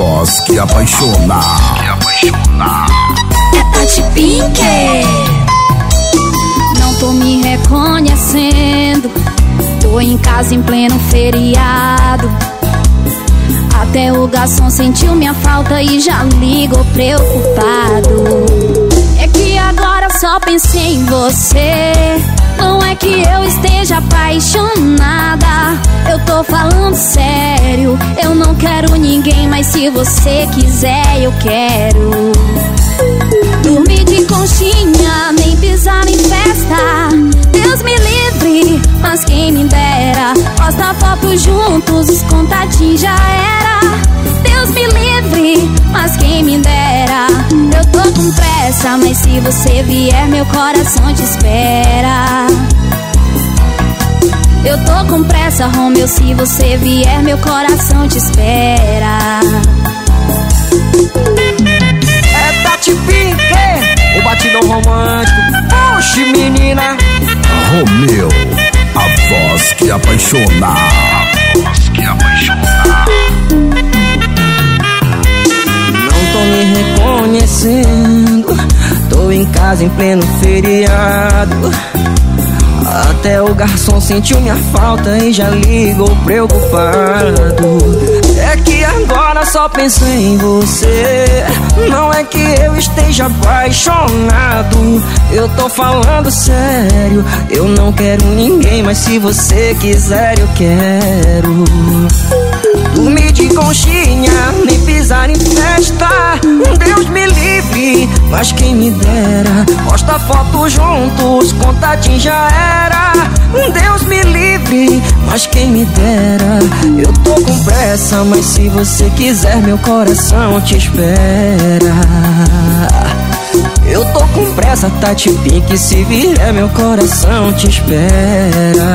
voz que apaixona. Que apaixona. É Tati Pink. Não tô me reconhecendo. Tô em casa em pleno feriado. Até o garçom sentiu minha falta e já ligou preocupado. É que agora só pensei em você. Não é que eu esteja apaixonada. Se você quiser, eu quero. Dormir de conchinha, nem pisar em festa. Deus me livre, mas quem me dera. Posta foto juntos, os contatinhos já era. Deus me livre, mas quem me dera. Eu tô com pressa, mas se você vier, meu coração te espera. Eu tô com pressa, Romeu, se você vier, meu coração te espera. É Tati Pink, o batidão romântico. Oxi, menina. Romeu, a voz que apaixona. A voz que apaixona. Não tô me reconhecendo. Tô em casa em pleno feriado. Até o garçom sentiu minha falta e já ligou preocupado. É que agora só penso em você. Não é que eu esteja apaixonado. Eu tô falando sério. Eu não quero ninguém, mas se você quiser, eu quero. Dormir de mas quem me dera. Posta foto juntos, contatinho já era. Deus me livre, mas quem me dera. Eu tô com pressa, mas se você quiser, meu coração te espera. Eu tô com pressa, Tati Pink, se vier, meu coração te espera.